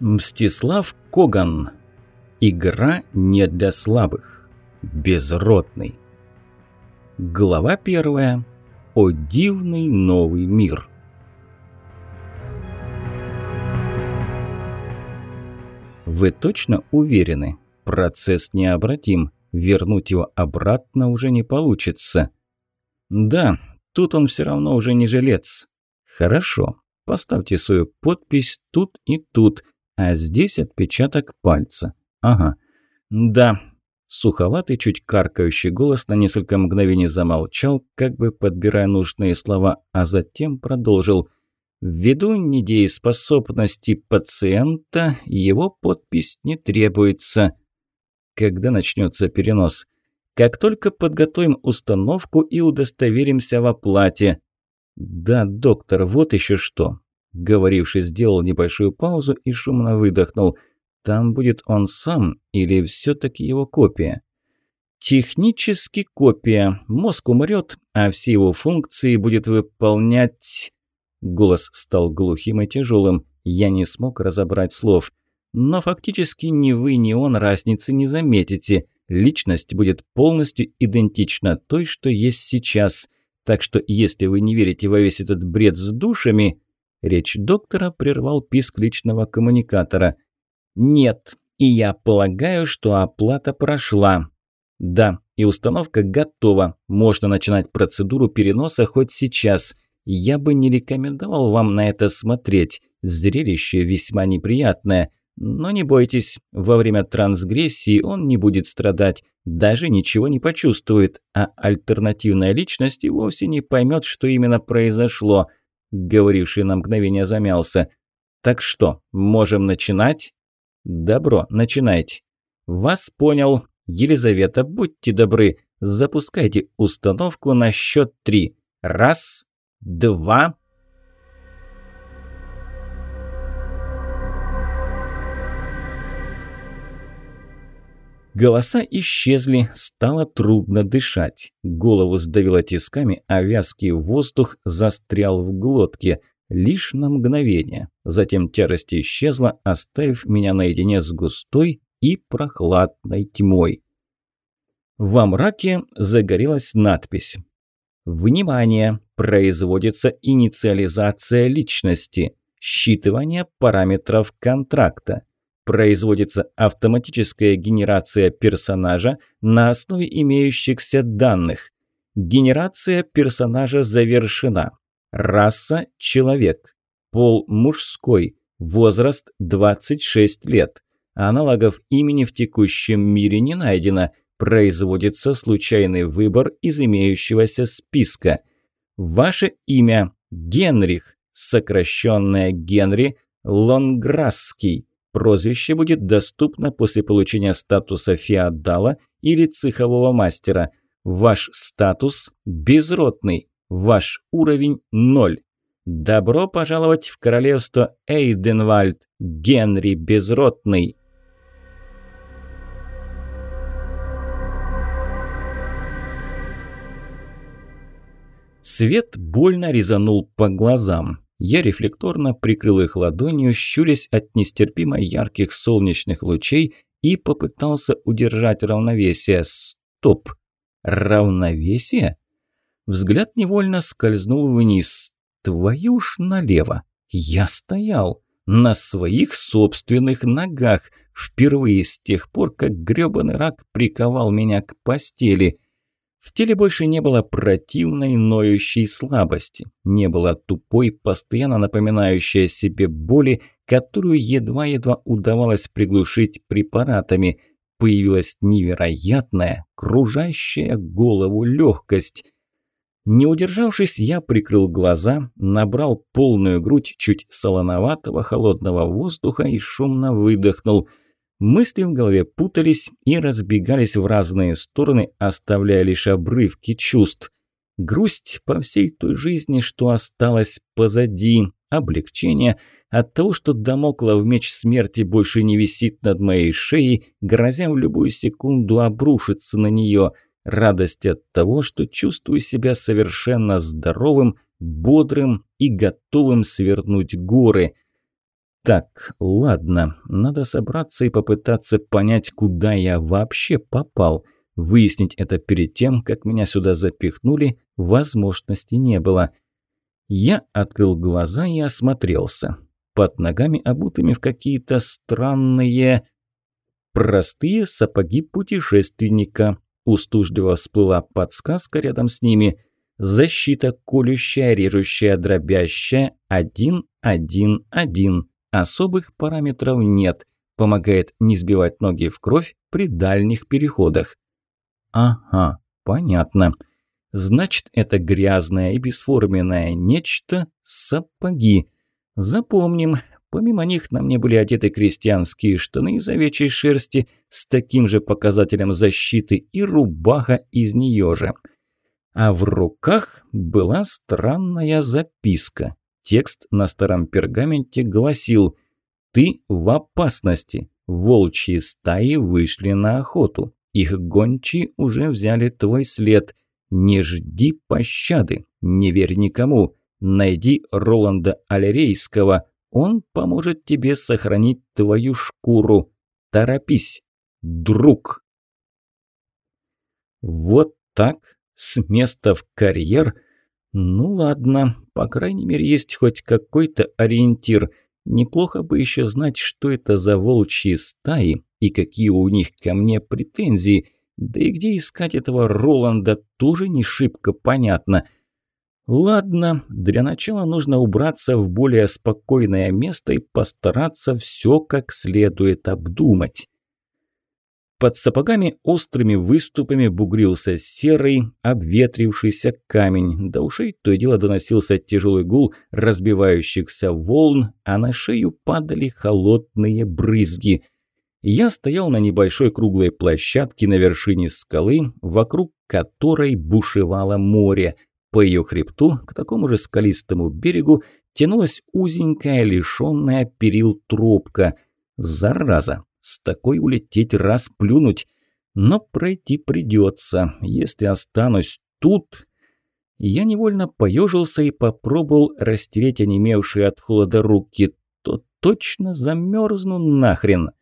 Мстислав Коган. Игра не для слабых. Безродный. Глава первая. О дивный новый мир. Вы точно уверены? Процесс необратим. Вернуть его обратно уже не получится. Да, тут он все равно уже не жилец. Хорошо. Поставьте свою подпись тут и тут – а здесь отпечаток пальца. Ага. Да. Суховатый, чуть каркающий голос на несколько мгновений замолчал, как бы подбирая нужные слова, а затем продолжил. Ввиду недееспособности пациента его подпись не требуется. Когда начнется перенос? Как только подготовим установку и удостоверимся в оплате. Да, доктор, вот еще что. Говоривший сделал небольшую паузу и шумно выдохнул. Там будет он сам или все-таки его копия? Технически копия. Мозг умрет, а все его функции будет выполнять... Голос стал глухим и тяжелым. Я не смог разобрать слов. Но фактически ни вы, ни он разницы не заметите. Личность будет полностью идентична той, что есть сейчас. Так что если вы не верите во весь этот бред с душами, Речь доктора прервал писк личного коммуникатора. «Нет, и я полагаю, что оплата прошла». «Да, и установка готова. Можно начинать процедуру переноса хоть сейчас. Я бы не рекомендовал вам на это смотреть. Зрелище весьма неприятное. Но не бойтесь, во время трансгрессии он не будет страдать, даже ничего не почувствует, а альтернативная личность и вовсе не поймет, что именно произошло. Говоривший на мгновение замялся. «Так что, можем начинать?» «Добро, начинайте». «Вас понял. Елизавета, будьте добры, запускайте установку на счет три. Раз, два...» Голоса исчезли, стало трудно дышать. Голову сдавило тисками, а вязкий воздух застрял в глотке. Лишь на мгновение. Затем тяжесть исчезла, оставив меня наедине с густой и прохладной тьмой. Во мраке загорелась надпись. «Внимание! Производится инициализация личности. Считывание параметров контракта производится автоматическая генерация персонажа на основе имеющихся данных. Генерация персонажа завершена. Раса – человек. Пол – мужской. Возраст – 26 лет. Аналогов имени в текущем мире не найдено. Производится случайный выбор из имеющегося списка. Ваше имя – Генрих, сокращенное Генри Лонграсский. Прозвище будет доступно после получения статуса феодала или цехового мастера. Ваш статус – безродный, ваш уровень – ноль. Добро пожаловать в королевство Эйденвальд, Генри Безродный. Свет больно резанул по глазам. Я рефлекторно прикрыл их ладонью, щурясь от нестерпимо ярких солнечных лучей и попытался удержать равновесие. Стоп! Равновесие? Взгляд невольно скользнул вниз. Твою ж налево! Я стоял! На своих собственных ногах! Впервые с тех пор, как грёбаный рак приковал меня к постели – в теле больше не было противной, ноющей слабости, не было тупой, постоянно напоминающей о себе боли, которую едва-едва удавалось приглушить препаратами. Появилась невероятная, кружащая голову легкость. Не удержавшись, я прикрыл глаза, набрал полную грудь чуть солоноватого холодного воздуха и шумно выдохнул – Мысли в голове путались и разбегались в разные стороны, оставляя лишь обрывки чувств. Грусть по всей той жизни, что осталось позади, облегчение от того, что Дамоклов меч смерти больше не висит над моей шеей, грозя в любую секунду обрушиться на нее, радость от того, что чувствую себя совершенно здоровым, бодрым и готовым свернуть горы – Так, ладно, надо собраться и попытаться понять, куда я вообще попал. Выяснить это перед тем, как меня сюда запихнули, возможности не было. Я открыл глаза и осмотрелся. Под ногами обутыми в какие-то странные... Простые сапоги путешественника. Устужливо всплыла подсказка рядом с ними. Защита колющая, режущая, дробящая. Один, один, один. Особых параметров нет. Помогает не сбивать ноги в кровь при дальних переходах. Ага, понятно. Значит, это грязное и бесформенное нечто – сапоги. Запомним, помимо них на мне были одеты крестьянские штаны из овечьей шерсти с таким же показателем защиты и рубаха из нее же. А в руках была странная записка. Текст на старом пергаменте гласил «Ты в опасности. Волчьи стаи вышли на охоту. Их гончие уже взяли твой след. Не жди пощады. Не верь никому. Найди Роланда Алерейского. Он поможет тебе сохранить твою шкуру. Торопись, друг». Вот так, с места в карьер – ну ладно, по крайней мере есть хоть какой-то ориентир. Неплохо бы еще знать, что это за волчьи стаи и какие у них ко мне претензии. Да и где искать этого Роланда, тоже не шибко понятно. Ладно, для начала нужно убраться в более спокойное место и постараться все как следует обдумать. Под сапогами острыми выступами бугрился серый, обветрившийся камень. До ушей то и дело доносился тяжелый гул разбивающихся волн, а на шею падали холодные брызги. Я стоял на небольшой круглой площадке на вершине скалы, вокруг которой бушевало море. По ее хребту, к такому же скалистому берегу, тянулась узенькая, лишенная перил тропка. Зараза! С такой улететь раз плюнуть. Но пройти придется. Если останусь тут... Я невольно поежился и попробовал растереть онемевшие от холода руки. То точно замерзну нахрен.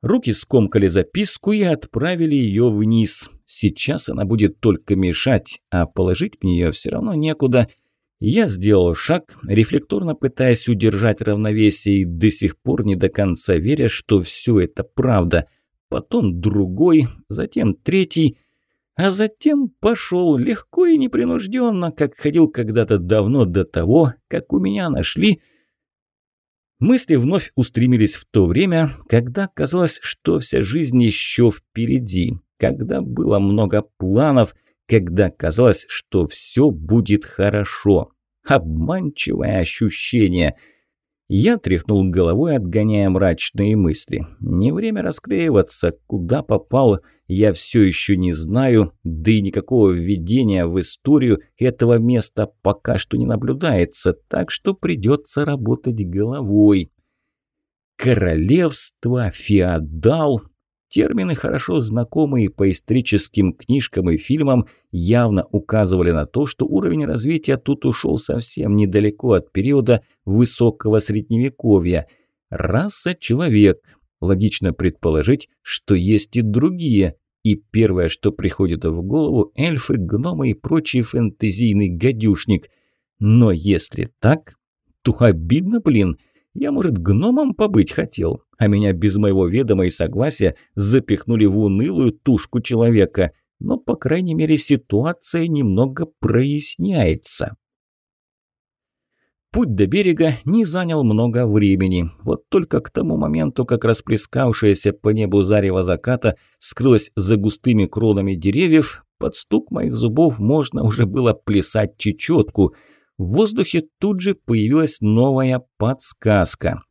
Руки скомкали записку и отправили ее вниз. Сейчас она будет только мешать, а положить мне ее все равно некуда – я сделал шаг, рефлекторно пытаясь удержать равновесие и до сих пор не до конца веря, что все это правда. Потом другой, затем третий, а затем пошел легко и непринужденно, как ходил когда-то давно до того, как у меня нашли... Мысли вновь устремились в то время, когда казалось, что вся жизнь еще впереди, когда было много планов – когда казалось, что все будет хорошо. Обманчивое ощущение. Я тряхнул головой, отгоняя мрачные мысли. Не время расклеиваться, куда попал, я все еще не знаю, да и никакого введения в историю этого места пока что не наблюдается, так что придется работать головой. Королевство, феодал, Термины, хорошо знакомые по историческим книжкам и фильмам, явно указывали на то, что уровень развития тут ушел совсем недалеко от периода высокого средневековья. Раса – человек. Логично предположить, что есть и другие. И первое, что приходит в голову – эльфы, гномы и прочий фэнтезийный гадюшник. Но если так, то обидно, блин – я, может, гномом побыть хотел, а меня без моего ведома и согласия запихнули в унылую тушку человека. Но, по крайней мере, ситуация немного проясняется. Путь до берега не занял много времени. Вот только к тому моменту, как расплескавшаяся по небу зарево заката скрылась за густыми кронами деревьев, под стук моих зубов можно уже было плясать чечетку – в воздухе тут же появилась новая подсказка.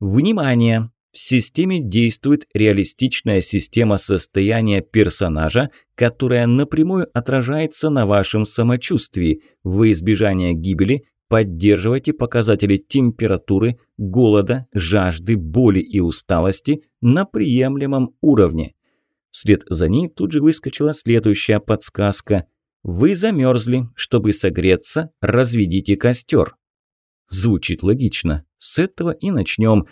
Внимание! В системе действует реалистичная система состояния персонажа, которая напрямую отражается на вашем самочувствии. Во избежание гибели поддерживайте показатели температуры, голода, жажды, боли и усталости на приемлемом уровне. Вслед за ней тут же выскочила следующая подсказка. Вы замерзли. Чтобы согреться, разведите костер. Звучит логично. С этого и начнем.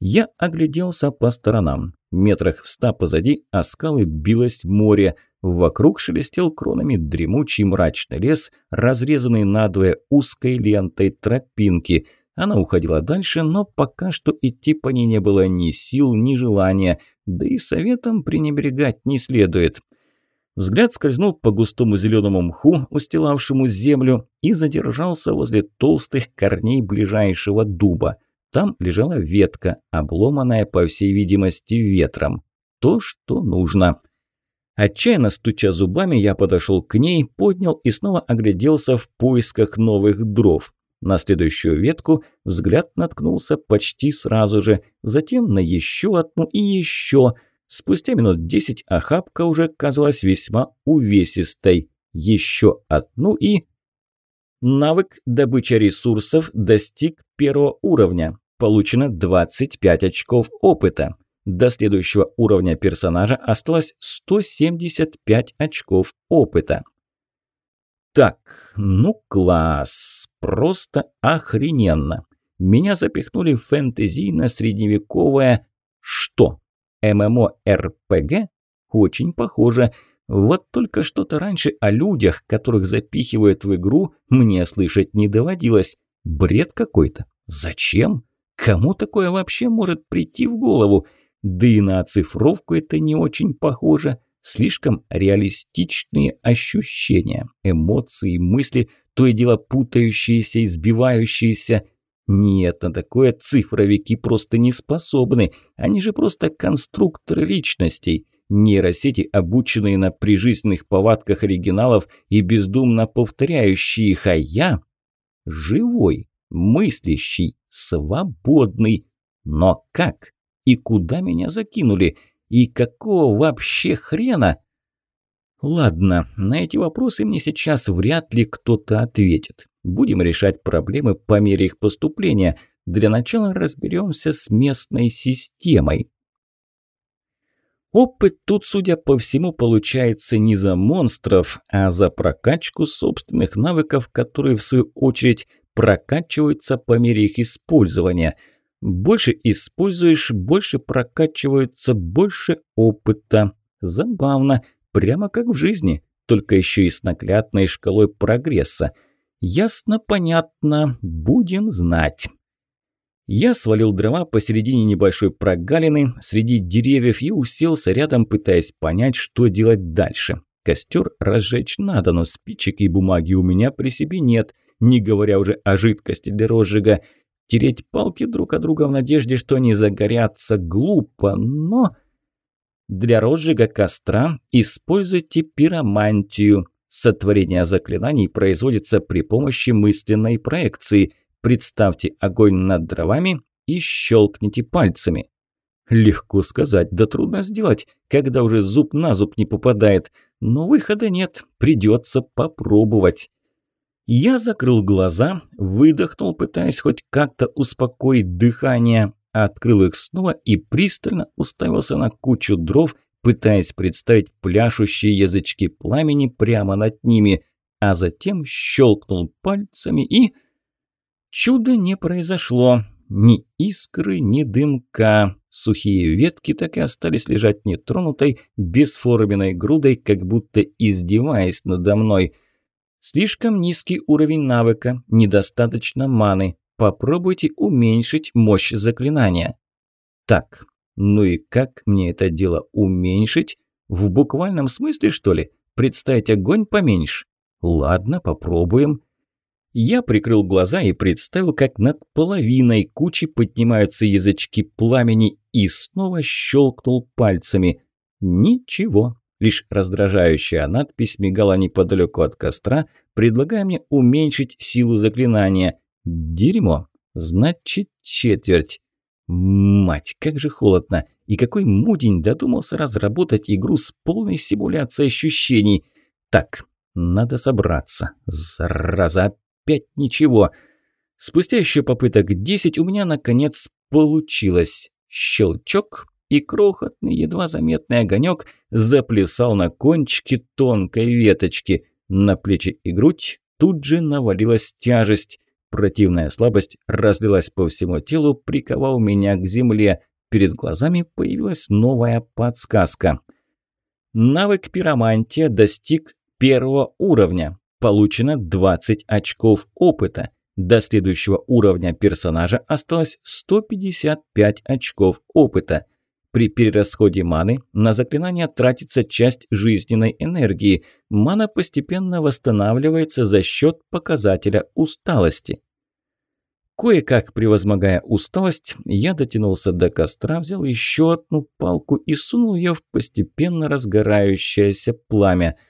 Я огляделся по сторонам. Метрах в ста позади о скалы билось море. Вокруг шелестел кронами дремучий мрачный лес, разрезанный надвое узкой лентой тропинки. Она уходила дальше, но пока что идти по ней не было ни сил, ни желания. Да и советом пренебрегать не следует. Взгляд скользнул по густому зеленому мху, устилавшему землю, и задержался возле толстых корней ближайшего дуба. Там лежала ветка, обломанная, по всей видимости, ветром. То, что нужно. Отчаянно стуча зубами, я подошел к ней, поднял и снова огляделся в поисках новых дров. На следующую ветку взгляд наткнулся почти сразу же, затем на еще одну и еще. Спустя минут десять охапка уже казалась весьма увесистой. Еще одну и... Навык добыча ресурсов достиг первого уровня. Получено 25 очков опыта. До следующего уровня персонажа осталось 175 очков опыта. Так, ну класс, просто охрененно. Меня запихнули в фэнтезийно-средневековое... Что? ММО-РПГ? Очень похоже. Вот только что-то раньше о людях, которых запихивают в игру, мне слышать не доводилось. Бред какой-то. Зачем? Кому такое вообще может прийти в голову? Да и на оцифровку это не очень похоже. Слишком реалистичные ощущения, эмоции, мысли, то и дело путающиеся и сбивающиеся. Нет, на такое цифровики просто не способны. Они же просто конструкторы личностей. Нейросети, обученные на прижизненных повадках оригиналов и бездумно повторяющие их, а я – живой, мыслящий, свободный. Но как? И куда меня закинули? И какого вообще хрена? Ладно, на эти вопросы мне сейчас вряд ли кто-то ответит. Будем решать проблемы по мере их поступления. Для начала разберемся с местной системой. Опыт тут, судя по всему, получается не за монстров, а за прокачку собственных навыков, которые, в свою очередь, прокачиваются по мере их использования. Больше используешь, больше прокачиваются, больше опыта. Забавно, прямо как в жизни, только еще и с наглядной шкалой прогресса. Ясно, понятно, будем знать. Я свалил дрова посередине небольшой прогалины среди деревьев и уселся рядом, пытаясь понять, что делать дальше. Костер разжечь надо, но спичек и бумаги у меня при себе нет, не говоря уже о жидкости для розжига. Тереть палки друг от друга в надежде, что они загорятся, глупо, но... Для розжига костра используйте пиромантию. Сотворение заклинаний производится при помощи мысленной проекции – Представьте огонь над дровами и щелкните пальцами. Легко сказать, да трудно сделать, когда уже зуб на зуб не попадает. Но выхода нет, придется попробовать. Я закрыл глаза, выдохнул, пытаясь хоть как-то успокоить дыхание, открыл их снова и пристально уставился на кучу дров, пытаясь представить пляшущие язычки пламени прямо над ними, а затем щелкнул пальцами и... Чуда не произошло. Ни искры, ни дымка. Сухие ветки так и остались лежать нетронутой, бесформенной грудой, как будто издеваясь надо мной. Слишком низкий уровень навыка, недостаточно маны. Попробуйте уменьшить мощь заклинания. Так, ну и как мне это дело уменьшить? В буквальном смысле, что ли? Представить огонь поменьше? Ладно, попробуем. Я прикрыл глаза и представил, как над половиной кучи поднимаются язычки пламени и снова щелкнул пальцами. Ничего, лишь раздражающая надпись мигала неподалеку от костра, предлагая мне уменьшить силу заклинания. Дерьмо. Значит, четверть. Мать, как же холодно. И какой мудень додумался разработать игру с полной симуляцией ощущений. Так, надо собраться. Зараза, опять ничего. Спустя еще попыток десять у меня, наконец, получилось. Щелчок, и крохотный, едва заметный огонек заплясал на кончике тонкой веточки. На плечи и грудь тут же навалилась тяжесть. Противная слабость разлилась по всему телу, приковав меня к земле. Перед глазами появилась новая подсказка. Навык пиромантия достиг первого уровня. Получено 20 очков опыта. До следующего уровня персонажа осталось 155 очков опыта. При перерасходе маны на заклинание тратится часть жизненной энергии. Мана постепенно восстанавливается за счет показателя усталости. Кое-как превозмогая усталость, я дотянулся до костра, взял еще одну палку и сунул ее в постепенно разгорающееся пламя –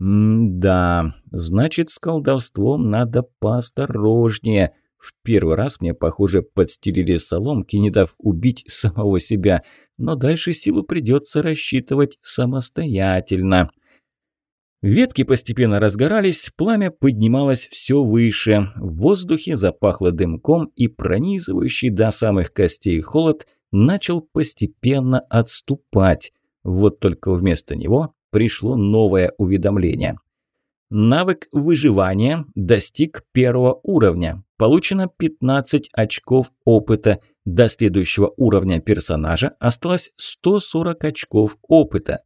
М-да, значит, с колдовством надо поосторожнее. В первый раз мне, похоже, подстелили соломки, не дав убить самого себя, но дальше силу придется рассчитывать самостоятельно. Ветки постепенно разгорались, пламя поднималось все выше, в воздухе запахло дымком и пронизывающий до самых костей холод начал постепенно отступать. Вот только вместо него пришло новое уведомление. Навык выживания достиг первого уровня. Получено 15 очков опыта. До следующего уровня персонажа осталось 140 очков опыта.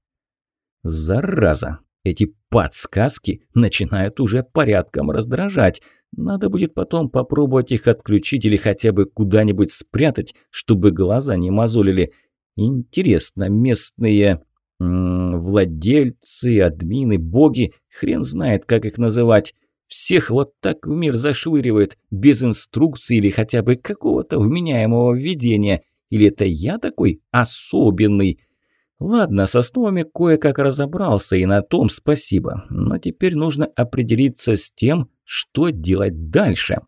Зараза! Эти подсказки начинают уже порядком раздражать. Надо будет потом попробовать их отключить или хотя бы куда-нибудь спрятать, чтобы глаза не мозолили. Интересно, местные владельцы, админы, боги, хрен знает, как их называть. Всех вот так в мир зашвыривают, без инструкции или хотя бы какого-то вменяемого введения. Или это я такой особенный? Ладно, с основами кое-как разобрался, и на том спасибо. Но теперь нужно определиться с тем, что делать дальше.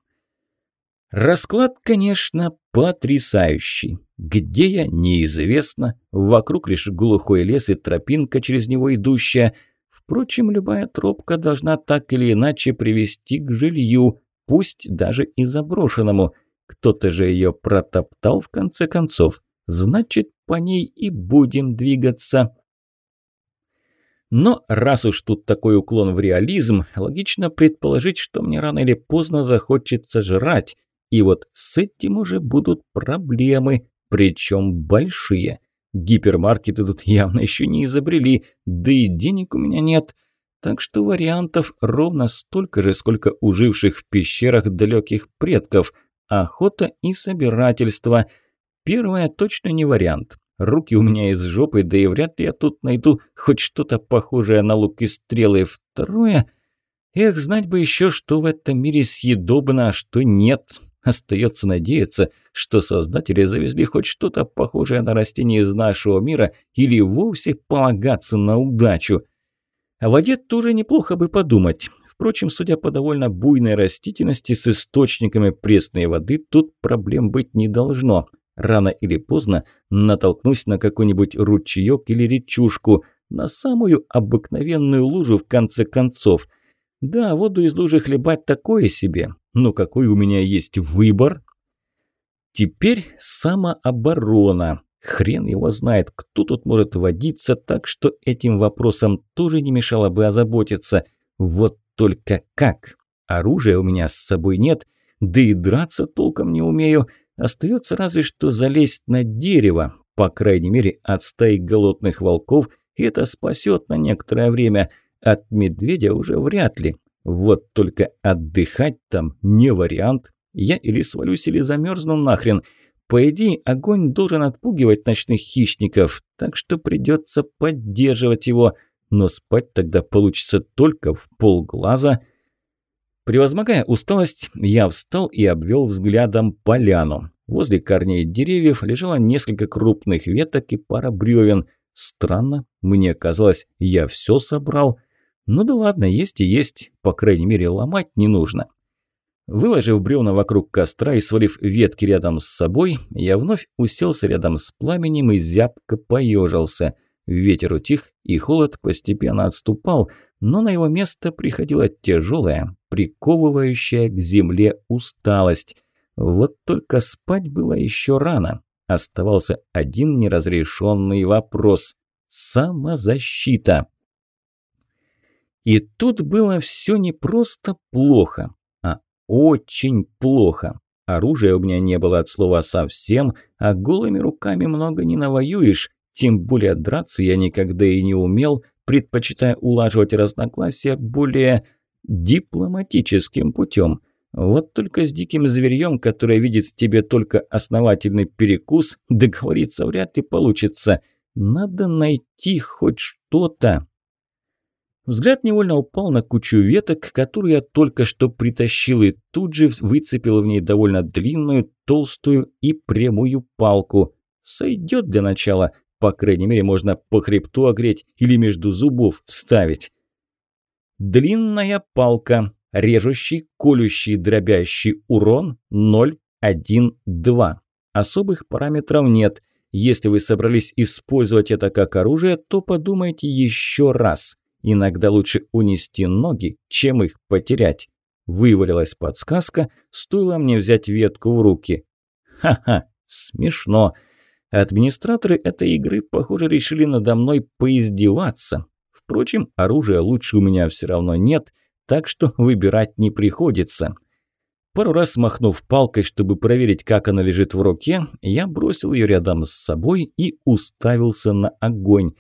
Расклад, конечно, потрясающий. Где я, неизвестно. Вокруг лишь глухой лес и тропинка, через него идущая. Впрочем, любая тропка должна так или иначе привести к жилью, пусть даже и заброшенному. Кто-то же ее протоптал в конце концов. Значит, по ней и будем двигаться. Но раз уж тут такой уклон в реализм, логично предположить, что мне рано или поздно захочется жрать. И вот с этим уже будут проблемы, причем большие. Гипермаркеты тут явно еще не изобрели, да и денег у меня нет. Так что вариантов ровно столько же, сколько у в пещерах далеких предков. Охота и собирательство. Первое точно не вариант. Руки у меня из жопы, да и вряд ли я тут найду хоть что-то похожее на лук и стрелы. Второе... Эх, знать бы еще, что в этом мире съедобно, а что нет. Остается надеяться, что создатели завезли хоть что-то похожее на растение из нашего мира или вовсе полагаться на удачу. О воде тоже неплохо бы подумать. Впрочем, судя по довольно буйной растительности с источниками пресной воды, тут проблем быть не должно. Рано или поздно натолкнусь на какой-нибудь ручеек или речушку, на самую обыкновенную лужу в конце концов. Да, воду из лужи хлебать такое себе, но какой у меня есть выбор? Теперь самооборона. Хрен его знает, кто тут может водиться, так что этим вопросом тоже не мешало бы озаботиться. Вот только как? Оружия у меня с собой нет, да и драться толком не умею. Остается разве что залезть на дерево. По крайней мере, от стаи голодных волков это спасет на некоторое время. От медведя уже вряд ли. Вот только отдыхать там не вариант. Я или свалюсь, или замерзну нахрен. По идее, огонь должен отпугивать ночных хищников, так что придется поддерживать его. Но спать тогда получится только в полглаза. Превозмогая усталость, я встал и обвел взглядом поляну. Возле корней деревьев лежало несколько крупных веток и пара бревен. Странно, мне казалось, я все собрал – ну да ладно, есть и есть, по крайней мере ломать не нужно. Выложив бревна вокруг костра и свалив ветки рядом с собой, я вновь уселся рядом с пламенем и зябко поежился. Ветер утих, и холод постепенно отступал, но на его место приходила тяжелая, приковывающая к земле усталость. Вот только спать было еще рано. Оставался один неразрешенный вопрос – самозащита. И тут было все не просто плохо, а очень плохо. Оружия у меня не было от слова совсем, а голыми руками много не навоюешь, тем более драться я никогда и не умел, предпочитая улаживать разногласия более дипломатическим путем. Вот только с диким зверьем, которое видит в тебе только основательный перекус, договориться вряд ли получится. Надо найти хоть что-то. Взгляд невольно упал на кучу веток, которую я только что притащил, и тут же выцепил в ней довольно длинную, толстую и прямую палку. Сойдет для начала, по крайней мере, можно по хребту огреть или между зубов вставить. Длинная палка, режущий, колющий, дробящий урон 0, 1, 2. Особых параметров нет. Если вы собрались использовать это как оружие, то подумайте еще раз. Иногда лучше унести ноги, чем их потерять. Вывалилась подсказка, стоило мне взять ветку в руки. Ха-ха, смешно. Администраторы этой игры, похоже, решили надо мной поиздеваться. Впрочем, оружия лучше у меня все равно нет, так что выбирать не приходится. Пару раз махнув палкой, чтобы проверить, как она лежит в руке, я бросил ее рядом с собой и уставился на огонь.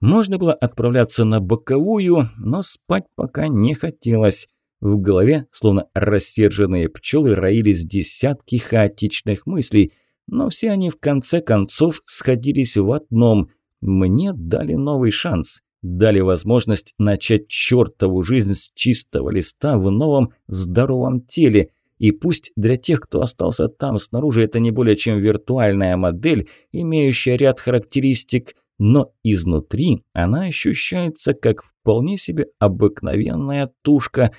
Можно было отправляться на боковую, но спать пока не хотелось. В голове, словно рассерженные пчелы, роились десятки хаотичных мыслей, но все они в конце концов сходились в одном. Мне дали новый шанс, дали возможность начать чертову жизнь с чистого листа в новом здоровом теле. И пусть для тех, кто остался там снаружи, это не более чем виртуальная модель, имеющая ряд характеристик – но изнутри она ощущается как вполне себе обыкновенная тушка.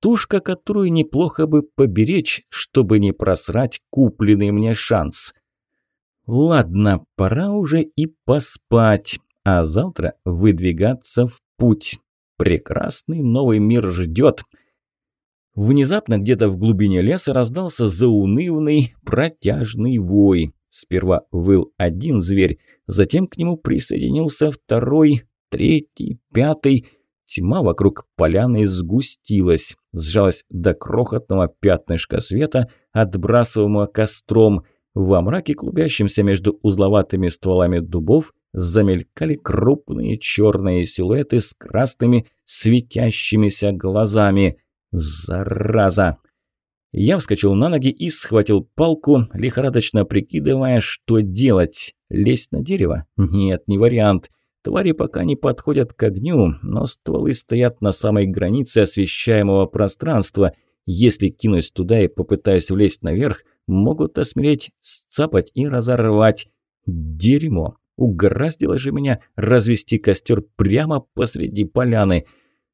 Тушка, которую неплохо бы поберечь, чтобы не просрать купленный мне шанс. Ладно, пора уже и поспать, а завтра выдвигаться в путь. Прекрасный новый мир ждет. Внезапно где-то в глубине леса раздался заунывный протяжный вой. Сперва выл один зверь, затем к нему присоединился второй, третий, пятый. Тьма вокруг поляны сгустилась, сжалась до крохотного пятнышка света, отбрасываемого костром. Во мраке, клубящемся между узловатыми стволами дубов, замелькали крупные черные силуэты с красными светящимися глазами. «Зараза!» Я вскочил на ноги и схватил палку, лихорадочно прикидывая, что делать. Лезть на дерево? Нет, не вариант. Твари пока не подходят к огню, но стволы стоят на самой границе освещаемого пространства. Если кинусь туда и попытаюсь влезть наверх, могут осмелеть, сцапать и разорвать. Дерьмо! Угораздило же меня развести костер прямо посреди поляны.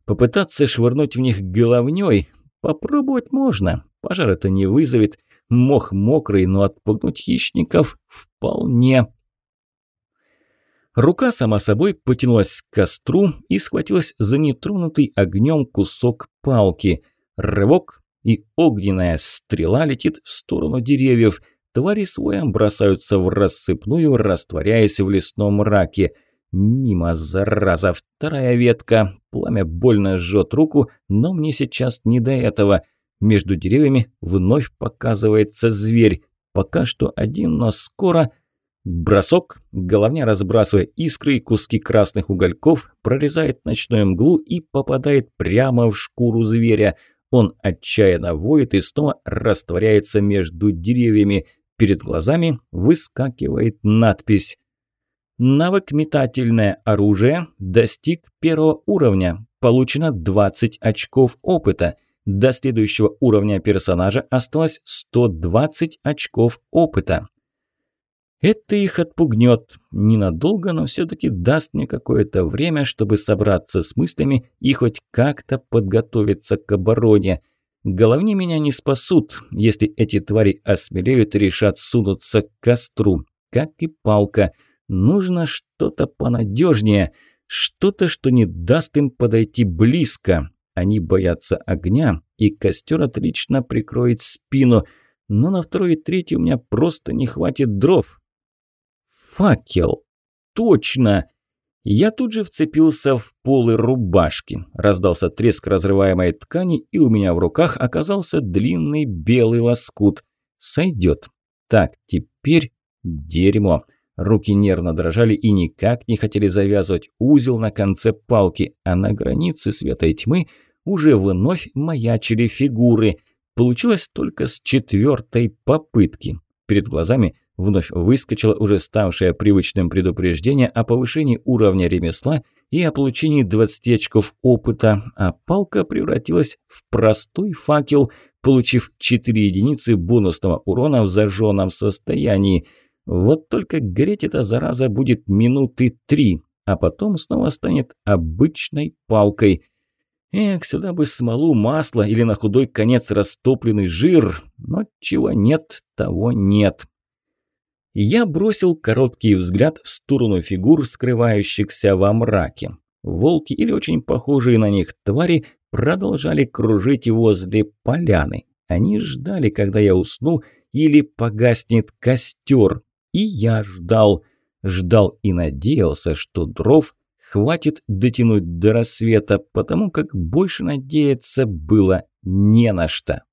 Попытаться швырнуть в них головней? Попробовать можно. Пожар это не вызовет. Мох мокрый, но отпугнуть хищников вполне. Рука сама собой потянулась к костру и схватилась за нетронутый огнем кусок палки. Рывок, и огненная стрела летит в сторону деревьев. Твари своем бросаются в рассыпную, растворяясь в лесном мраке. Мимо, зараза, вторая ветка. Пламя больно жжет руку, но мне сейчас не до этого – между деревьями вновь показывается зверь. Пока что один, но скоро... Бросок, головня разбрасывая искры и куски красных угольков, прорезает ночную мглу и попадает прямо в шкуру зверя. Он отчаянно воет и снова растворяется между деревьями. Перед глазами выскакивает надпись. Навык метательное оружие достиг первого уровня. Получено 20 очков опыта. До следующего уровня персонажа осталось 120 очков опыта. Это их отпугнет. Ненадолго, но все-таки даст мне какое-то время, чтобы собраться с мыслями и хоть как-то подготовиться к обороне. Головни меня не спасут, если эти твари осмелеют и решат сунуться к костру. Как и палка. Нужно что-то понадежнее, что-то, что не даст им подойти близко. Они боятся огня, и костер отлично прикроет спину, но на второй и третий у меня просто не хватит дров. Факел! Точно! Я тут же вцепился в полы рубашки. Раздался треск разрываемой ткани, и у меня в руках оказался длинный белый лоскут. Сойдет. Так, теперь дерьмо. Руки нервно дрожали и никак не хотели завязывать узел на конце палки, а на границе света и тьмы уже вновь маячили фигуры. Получилось только с четвертой попытки. Перед глазами вновь выскочило уже ставшее привычным предупреждение о повышении уровня ремесла и о получении 20 очков опыта, а палка превратилась в простой факел, получив 4 единицы бонусного урона в зажженном состоянии. Вот только гореть эта зараза будет минуты три, а потом снова станет обычной палкой. Эх, сюда бы смолу, масло или на худой конец растопленный жир, но чего нет, того нет. Я бросил короткий взгляд в сторону фигур, скрывающихся во мраке. Волки или очень похожие на них твари продолжали кружить возле поляны. Они ждали, когда я усну или погаснет костер. И я ждал. Ждал и надеялся, что дров хватит дотянуть до рассвета, потому как больше надеяться было не на что.